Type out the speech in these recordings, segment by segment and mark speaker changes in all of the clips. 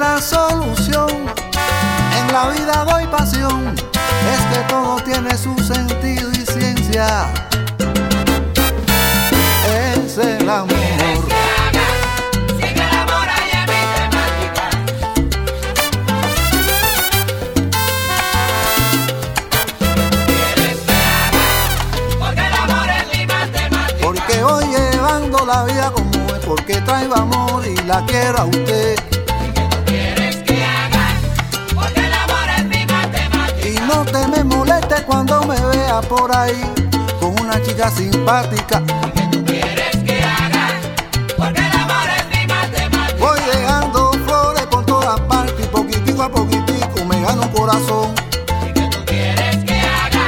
Speaker 1: la solución, en la vida doy pasión, es que todo tiene su sentido y ciencia. Es el amor.
Speaker 2: Porque
Speaker 1: voy llevando la vida como es, porque traigo amor y la quiero a usted. No te me molestes cuando me veas por ahí con una chica simpática.
Speaker 2: ¿Y que tú quieres que haga? Porque el amor es mi matemática.
Speaker 1: Voy dejando flores por todas partes y poquitico a poquitico me gano un corazón.
Speaker 2: ¿Y que tú quieres que haga?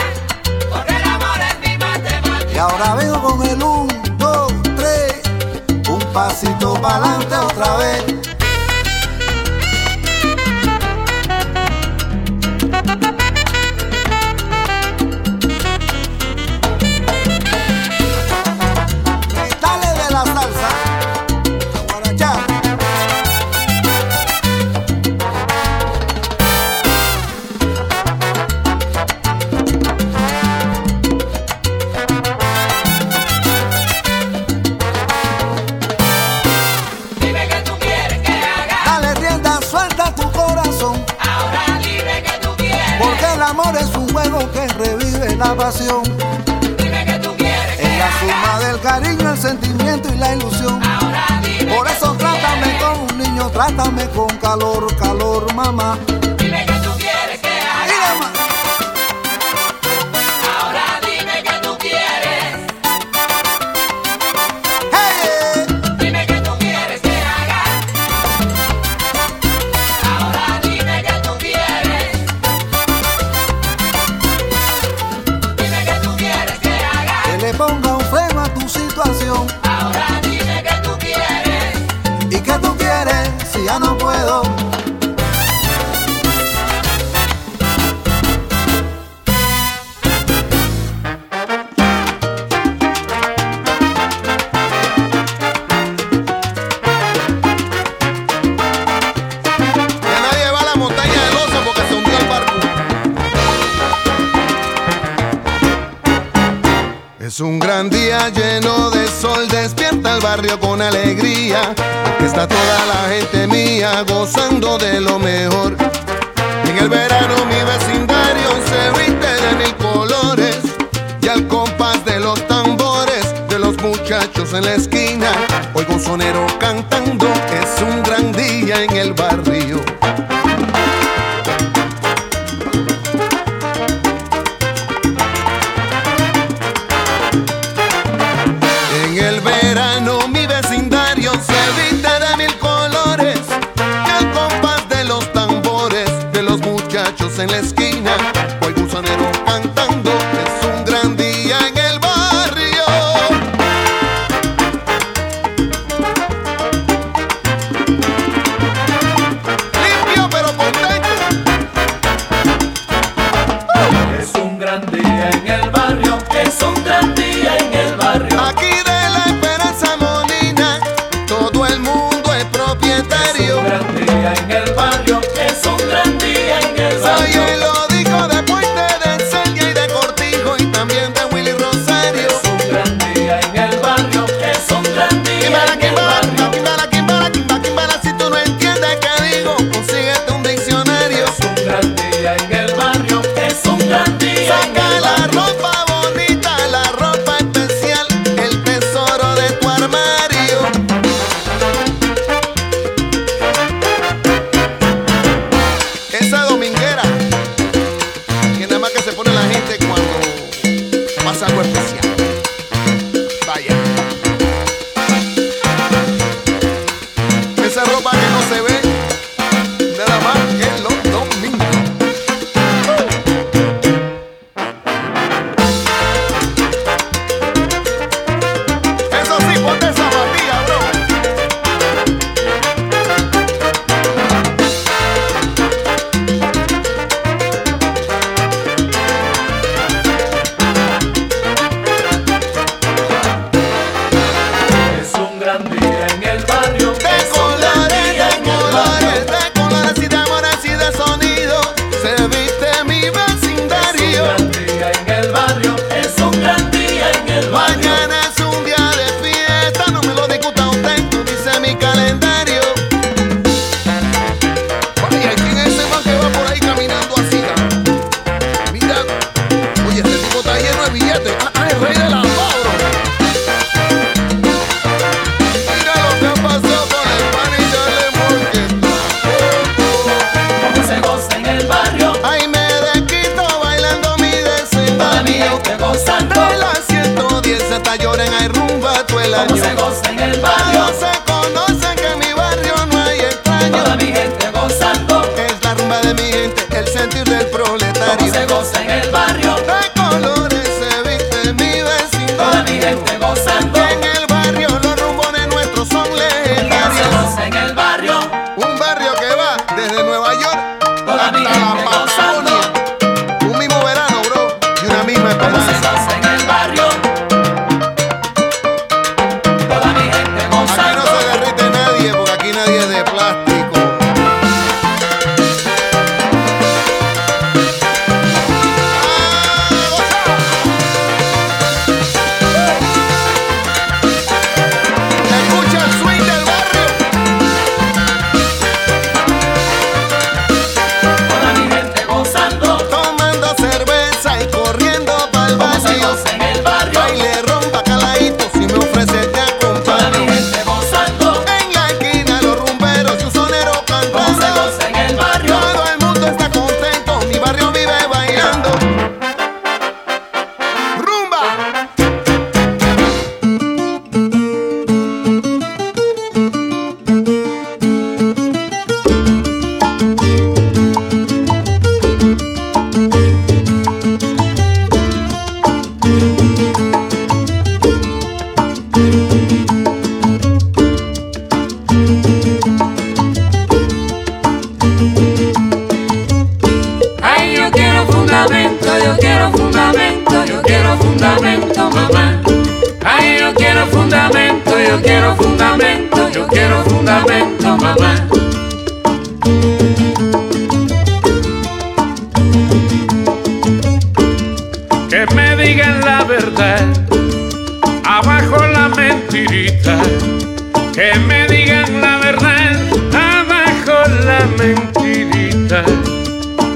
Speaker 2: Porque el amor es mi matemática.
Speaker 1: Y ahora vengo con el un, dos, tres, un pasito para adelante otra vez. Amor es un juego que revive la pasión.
Speaker 2: Dime que tú quieres que
Speaker 1: Es la
Speaker 2: haga.
Speaker 1: suma del cariño, el sentimiento y la ilusión.
Speaker 2: Ahora dime
Speaker 1: Por
Speaker 2: que
Speaker 1: eso
Speaker 2: tú
Speaker 1: trátame
Speaker 2: quieres.
Speaker 1: como un niño, trátame con calor, calor, mamá. Un
Speaker 3: gran día lleno de sol, despierta el barrio con alegría. Aquí está toda la gente mía gozando de lo mejor. En el verano mi vecindario se viste de mil colores y al compás de los tambores de los muchachos en la esquina, oigo sonero cantando, es un gran día en el barrio. En la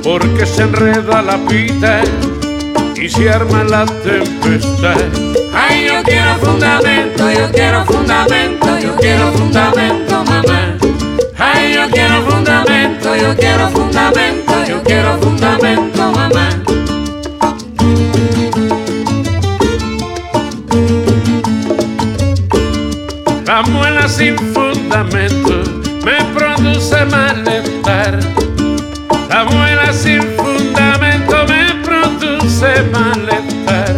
Speaker 3: porque se enreda la pita y se arma la
Speaker 4: tempestad.
Speaker 2: Ay, yo quiero fundamento, yo quiero fundamento, yo quiero fundamento, mamá. Ay, yo quiero fundamento, yo quiero fundamento, yo quiero fundamento, mamá.
Speaker 4: La muela sin fundamento me produce malestar. La Abuela sin fundamento me produce malestar,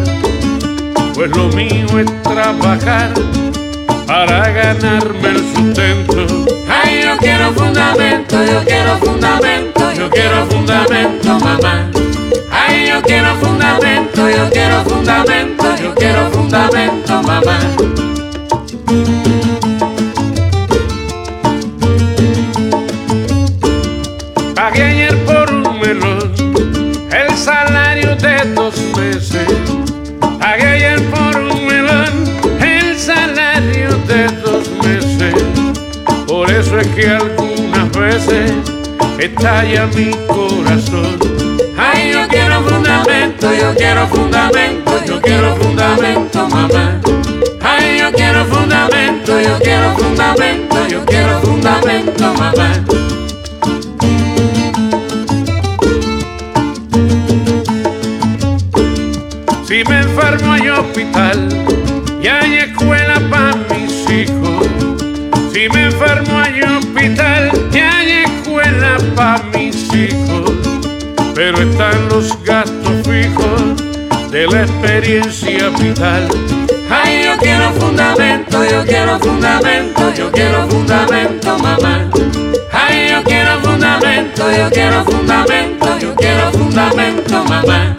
Speaker 4: pues lo mío es trabajar para ganarme el sustento.
Speaker 2: Ay, yo quiero fundamento, yo quiero fundamento, yo quiero fundamento, mamá. Ay, yo quiero fundamento, yo quiero fundamento, yo quiero fundamento, mamá.
Speaker 4: Estalla mi corazón.
Speaker 2: Ay, yo quiero fundamento, yo quiero fundamento, yo quiero fundamento, mamá. Ay, yo quiero fundamento, yo quiero fundamento, yo quiero fundamento, mamá.
Speaker 5: Si me enfermo hay hospital y hay Los gastos fijos de la experiencia vital. Ay, yo quiero fundamento, yo quiero fundamento, yo quiero fundamento,
Speaker 6: mamá. Ay, yo quiero fundamento, yo quiero fundamento, yo quiero fundamento, mamá.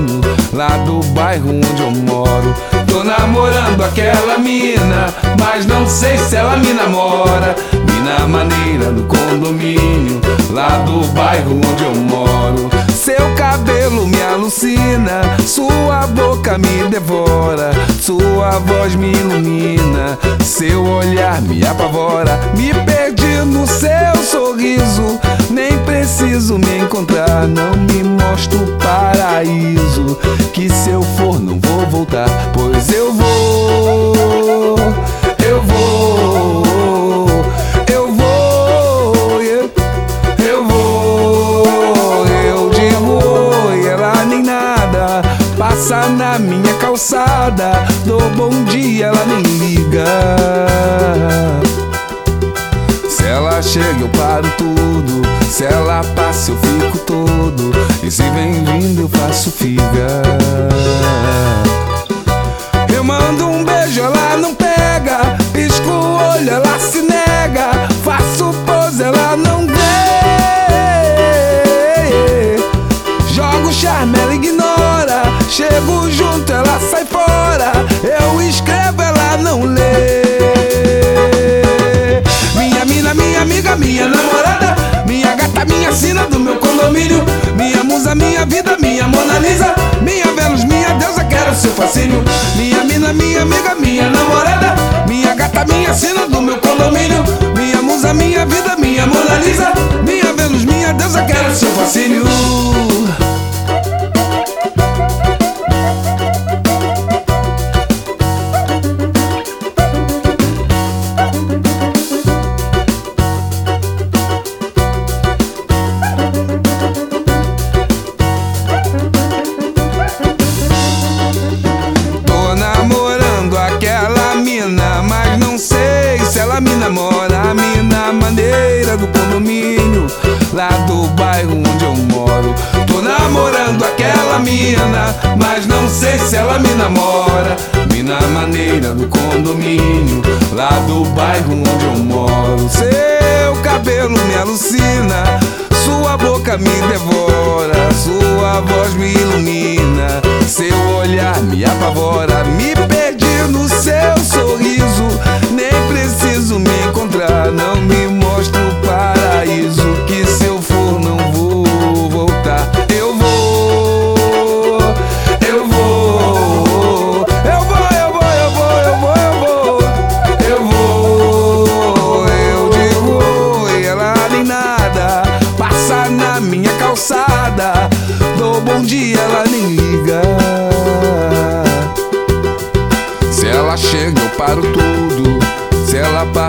Speaker 6: Condomínio, lá do bairro onde eu moro. Tô namorando aquela mina, mas não sei se ela me namora. Mina maneira do condomínio, lá do bairro onde eu moro. Seu cabelo me alucina, sua boca me devora, sua voz me ilumina, seu olhar me apavora. Me perdi no seu sorriso, nem preciso me encontrar. Não me mostra o paraíso, que se eu for não vou voltar, pois eu vou, eu vou, eu vou. eu- vou, eu digo oi, ela nem nada. Passa na minha calçada, dou bom dia, ela nem liga. Se ela chega, eu paro tudo. Se ela passa, eu fico se vem vindo, eu faço figa. Eu mando um beijo, ela não pega. Pisco o olho, ela se nega. Faço pose, ela não vê. Jogo charme, ela ignora. Chego junto, ela sai fora. Eu escrevo, ela não lê. Minha mina, minha amiga, minha vida, minha Mona Lisa. Minha Vênus, minha deusa, quero seu fascínio. Minha mina,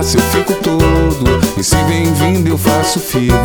Speaker 6: passa, eu fico todo. E se vem vindo, eu faço figa.